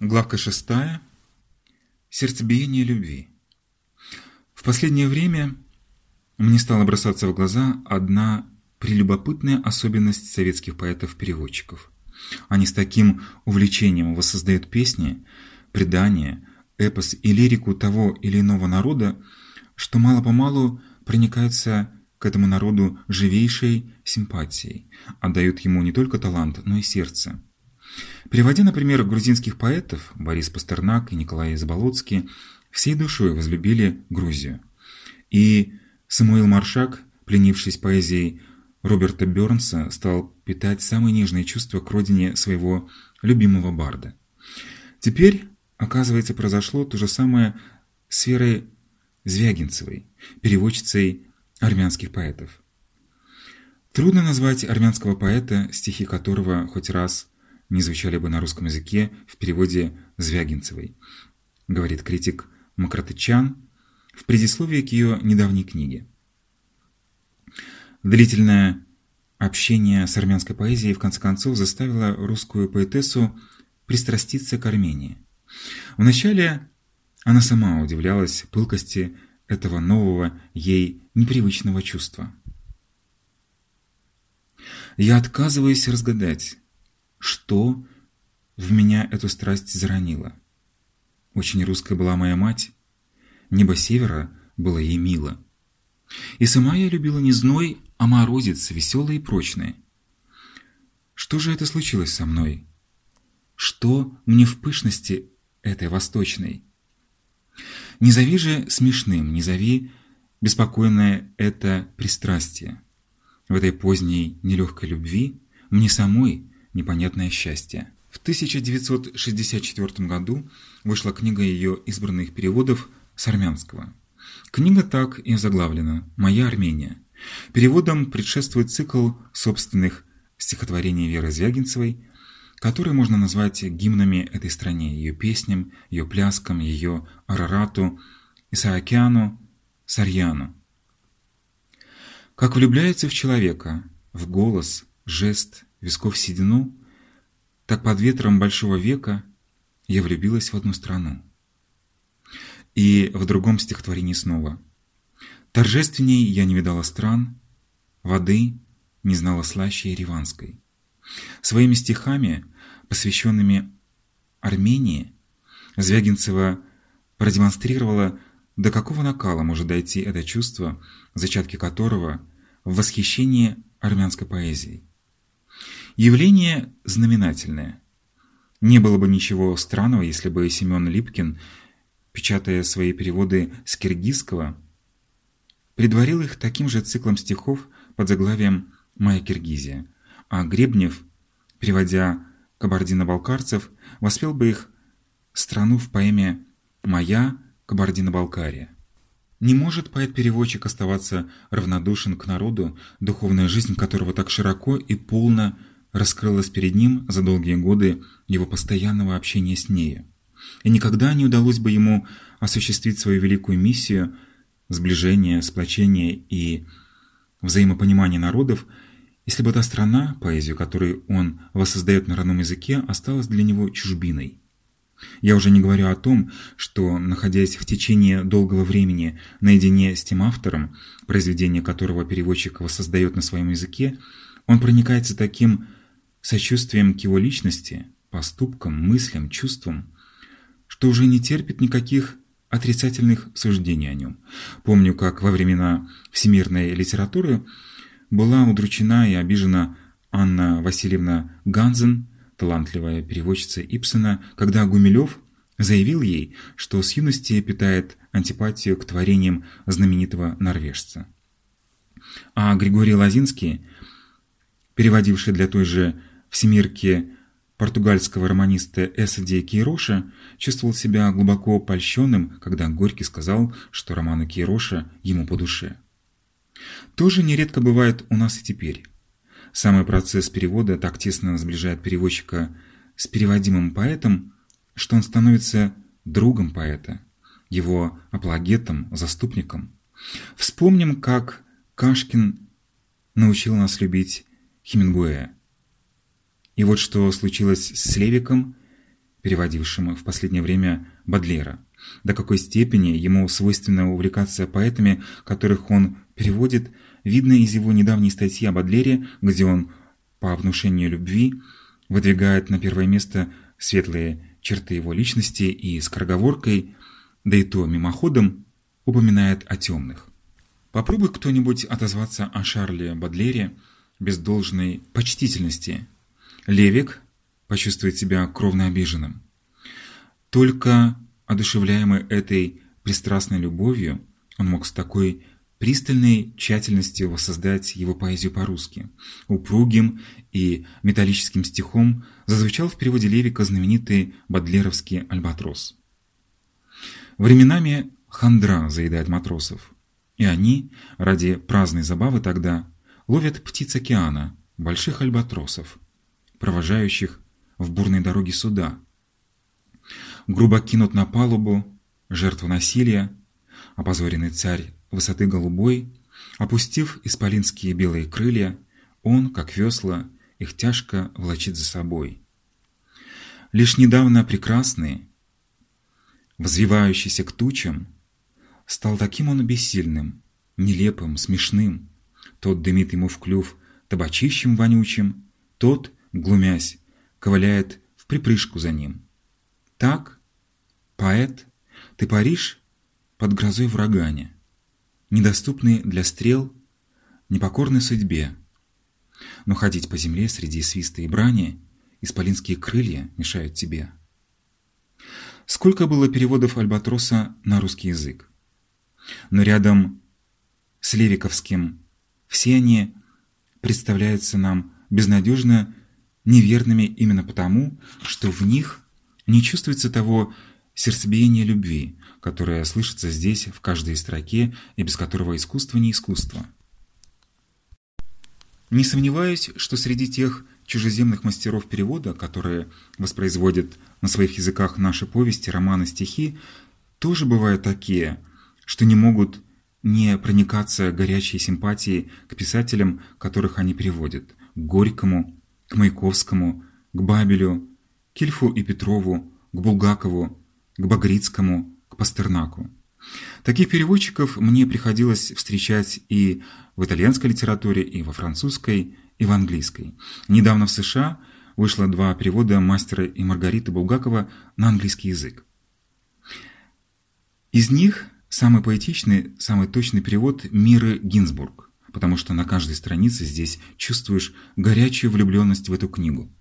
Главка шестая. Сердцебиение любви. В последнее время мне стала бросаться в глаза одна прелюбопытная особенность советских поэтов-переводчиков. Они с таким увлечением воссоздают песни, предания, эпос и лирику того или иного народа, что мало-помалу проникаются к этому народу живейшей симпатией, отдают ему не только талант, но и сердце. Приводя, например, грузинских поэтов, Борис Пастернак и Николай Заболоцкий всей душой возлюбили Грузию. И Самуил Маршак, пленившись поэзией Роберта Бёрнса, стал питать самые нежные чувства к родине своего любимого барда. Теперь, оказывается, произошло то же самое с Верой Звягинцевой, переводчицей армянских поэтов. Трудно назвать армянского поэта, стихи которого хоть раз не звучали бы на русском языке в переводе Звягинцевой, говорит критик Макратычан в предисловии к ее недавней книге. Длительное общение с армянской поэзией в конце концов заставило русскую поэтессу пристраститься к Армении. Вначале она сама удивлялась пылкости этого нового ей непривычного чувства. Я отказываюсь разгадать, что в меня эту страсть заронило. Очень русская была моя мать, небо севера было ей мило. И сама я любила не зной, а морозец, веселый и прочный. Что же это случилось со мной? Что мне в пышности этой восточной? Не зови же смешным, не зови беспокойное это пристрастие. В этой поздней нелегкой любви мне самой непонятное счастье. В 1964 году вышла книга ее избранных переводов с армянского. Книга так и заглавлена «Моя Армения». Переводом предшествует цикл собственных стихотворений Веры Звягинцевой, которые можно назвать гимнами этой стране, ее песням, ее пляскам, ее арарату, Исаакяну, Сарьяну. Как влюбляется в человека, в голос, жест, висков седину, так под ветром большого века я влюбилась в одну страну. И в другом стихотворении снова. Торжественней я не видала стран, воды не знала слаще Ереванской. Своими стихами, посвященными Армении, Звягинцева продемонстрировала, до какого накала может дойти это чувство, зачатки которого в восхищении армянской поэзией. Явление знаменательное. Не было бы ничего странного, если бы Семен Липкин, печатая свои переводы с киргизского, предварил их таким же циклом стихов под заглавием «Моя Киргизия», а Гребнев, переводя кабардино-балкарцев, воспел бы их страну в поэме «Моя Кабардино-Балкария». Не может поэт-переводчик оставаться равнодушен к народу, духовная жизнь которого так широко и полно раскрылась перед ним за долгие годы его постоянного общения с нею. И никогда не удалось бы ему осуществить свою великую миссию сближения, сплочения и взаимопонимания народов, если бы та страна, поэзию которой он воссоздает на родном языке, осталась для него чужбиной. Я уже не говорю о том, что, находясь в течение долгого времени наедине с тем автором, произведение которого переводчик воссоздает на своем языке, он проникается таким сочувствием к его личности, поступкам, мыслям, чувствам, что уже не терпит никаких отрицательных суждений о нем. Помню, как во времена всемирной литературы была удручена и обижена Анна Васильевна Ганзен, талантливая переводчица Ипсона, когда Гумилев заявил ей, что с юности питает антипатию к творениям знаменитого норвежца. А Григорий Лазинский, переводивший для той же всемирки португальского романиста Эсади Кейроша, чувствовал себя глубоко польщенным, когда Горький сказал, что романы Кейроша ему по душе. Тоже нередко бывает у нас и теперь. Самый процесс перевода так тесно сближает переводчика с переводимым поэтом, что он становится другом поэта, его апологетом, заступником. Вспомним, как Кашкин научил нас любить Хемингуэя. И вот что случилось с Левиком, переводившим в последнее время Бадлера. До какой степени ему свойственно увлекаться поэтами, которых он переводит, видно из его недавней статьи об Адлере, где он по внушению любви выдвигает на первое место светлые черты его личности и скороговоркой, да и то мимоходом, упоминает о темных. Попробуй кто-нибудь отозваться о Шарле Бадлере без должной почтительности. Левик почувствует себя кровно обиженным. Только одушевляемый этой пристрастной любовью, он мог с такой пристальной тщательностью воссоздать его поэзию по-русски. Упругим и металлическим стихом зазвучал в переводе Левика знаменитый бадлеровский «Альбатрос». Временами хандра заедает матросов, и они, ради праздной забавы тогда, ловят птиц океана, больших альбатросов, провожающих в бурной дороге суда. Грубо кинут на палубу, жертва насилия, опозоренный царь высоты голубой, опустив исполинские белые крылья, он, как весла, их тяжко влачит за собой. Лишь недавно прекрасный, взвивающийся к тучам, стал таким он бессильным, нелепым, смешным. Тот дымит ему в клюв табачищем вонючим, тот, глумясь, ковыляет в припрыжку за ним. Так, поэт, ты паришь под грозой врагане, недоступный для стрел, непокорной судьбе. Но ходить по земле среди свиста и брани исполинские крылья мешают тебе. Сколько было переводов Альбатроса на русский язык? Но рядом с Левиковским все они представляются нам безнадежно неверными именно потому, что в них не чувствуется того сердцебиения любви, которое слышится здесь в каждой строке и без которого искусство не искусство. Не сомневаюсь, что среди тех чужеземных мастеров перевода, которые воспроизводят на своих языках наши повести, романы, стихи, тоже бывают такие, что не могут не проникаться горячей симпатией к писателям, которых они переводят, к Горькому, к Маяковскому, к Бабелю, к Ильфу и Петрову, к Булгакову, к Багрицкому, к Пастернаку. Таких переводчиков мне приходилось встречать и в итальянской литературе, и во французской, и в английской. Недавно в США вышло два перевода мастера и Маргариты Булгакова на английский язык. Из них самый поэтичный, самый точный перевод Миры Гинзбург, потому что на каждой странице здесь чувствуешь горячую влюбленность в эту книгу.